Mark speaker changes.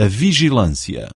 Speaker 1: a vigilância.